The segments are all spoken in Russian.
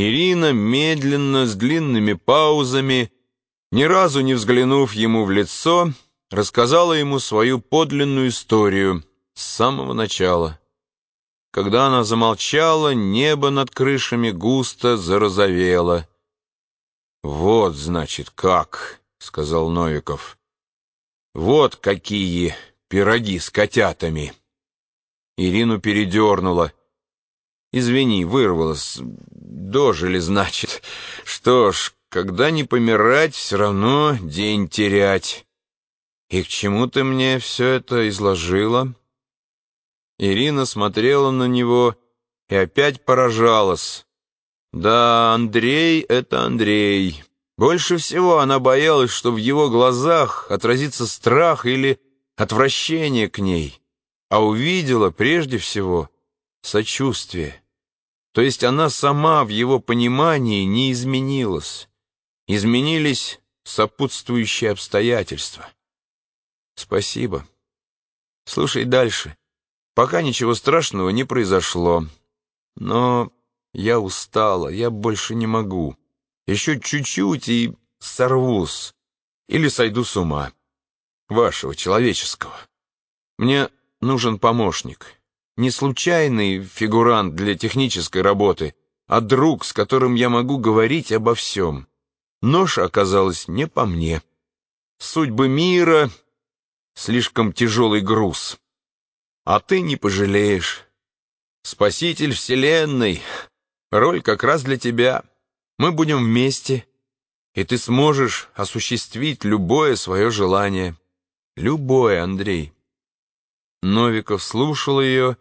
Ирина медленно, с длинными паузами, ни разу не взглянув ему в лицо, рассказала ему свою подлинную историю с самого начала. Когда она замолчала, небо над крышами густо зарозовело. «Вот, значит, как», — сказал Новиков. «Вот какие пироги с котятами». Ирину передернуло. «Извини, вырвалось. Дожили, значит. Что ж, когда не помирать, все равно день терять. И к чему ты мне все это изложила?» Ирина смотрела на него и опять поражалась. Да, Андрей — это Андрей. Больше всего она боялась, что в его глазах отразится страх или отвращение к ней, а увидела прежде всего сочувствие. То есть она сама в его понимании не изменилась. Изменились сопутствующие обстоятельства. Спасибо. Слушай дальше. Пока ничего страшного не произошло. Но я устала, я больше не могу. Еще чуть-чуть и сорвусь. Или сойду с ума. Вашего, человеческого. Мне нужен помощник. Не случайный фигурант для технической работы, а друг, с которым я могу говорить обо всем. Нож оказалось не по мне. Судьбы мира — слишком тяжелый груз. А ты не пожалеешь. Спаситель Вселенной. Роль как раз для тебя. Мы будем вместе, и ты сможешь осуществить любое свое желание. Любое, Андрей. Новиков слушал ее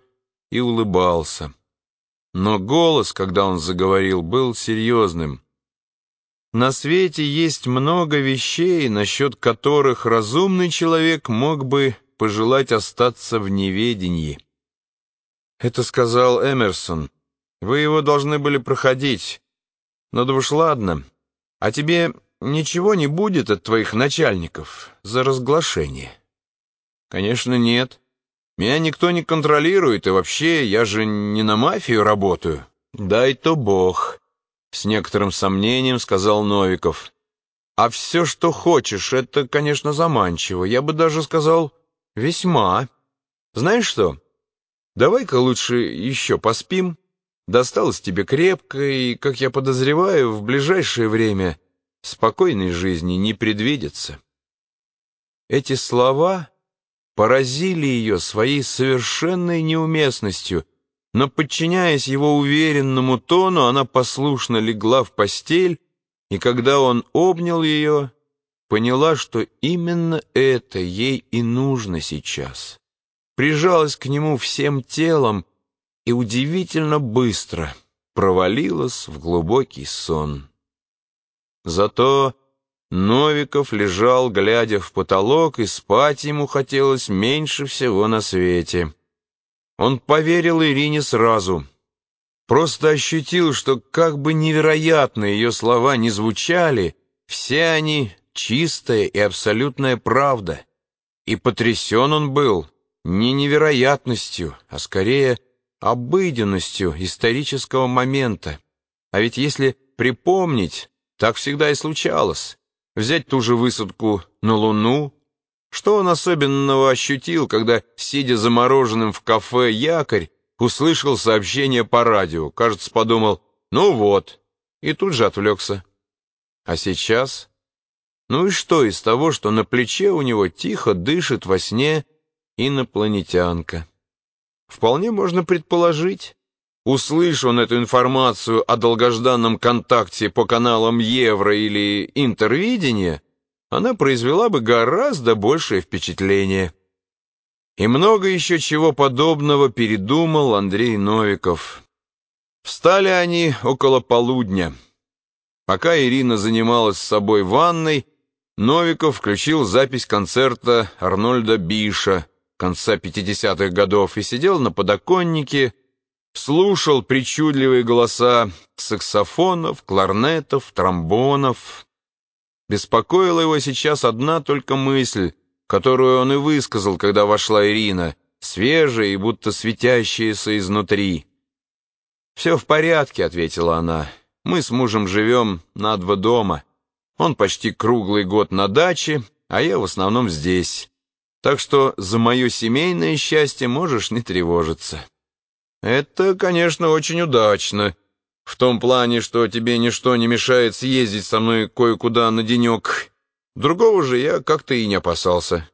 и улыбался. Но голос, когда он заговорил, был серьезным. На свете есть много вещей, насчет которых разумный человек мог бы пожелать остаться в неведении. Это сказал Эмерсон. Вы его должны были проходить. Но да уж ладно. А тебе ничего не будет от твоих начальников за разглашение? Конечно, нет. Меня никто не контролирует, и вообще я же не на мафию работаю. Дай-то бог, с некоторым сомнением сказал Новиков. А все, что хочешь, это, конечно, заманчиво. Я бы даже сказал, «Весьма. Знаешь что, давай-ка лучше еще поспим. Досталось тебе крепко, и, как я подозреваю, в ближайшее время спокойной жизни не предвидится». Эти слова поразили ее своей совершенной неуместностью, но, подчиняясь его уверенному тону, она послушно легла в постель, и когда он обнял ее, поняла, что именно это ей и нужно сейчас. Прижалась к нему всем телом и удивительно быстро провалилась в глубокий сон. Зато Новиков лежал, глядя в потолок, и спать ему хотелось меньше всего на свете. Он поверил Ирине сразу. Просто ощутил, что как бы невероятно ее слова не звучали, все они чистая и абсолютная правда. И потрясен он был не невероятностью, а скорее обыденностью исторического момента. А ведь если припомнить, так всегда и случалось. Взять ту же высадку на Луну. Что он особенного ощутил, когда, сидя замороженным в кафе «Якорь», услышал сообщение по радио, кажется, подумал «ну вот», и тут же отвлекся. А сейчас ну и что из того, что на плече у него тихо дышит во сне инопланетянка? Вполне можно предположить. Услышь он эту информацию о долгожданном контакте по каналам Евро или Интервидения, она произвела бы гораздо большее впечатление. И много еще чего подобного передумал Андрей Новиков. Встали они около полудня. Пока Ирина занималась с собой ванной, Новиков включил запись концерта Арнольда Биша конца 50-х годов и сидел на подоконнике, слушал причудливые голоса саксофонов, кларнетов, тромбонов. Беспокоила его сейчас одна только мысль, которую он и высказал, когда вошла Ирина, свежая и будто светящаяся изнутри. «Все в порядке», — ответила она. Мы с мужем живем на два дома. Он почти круглый год на даче, а я в основном здесь. Так что за мое семейное счастье можешь не тревожиться. Это, конечно, очень удачно. В том плане, что тебе ничто не мешает съездить со мной кое-куда на денек. Другого же я как-то и не опасался.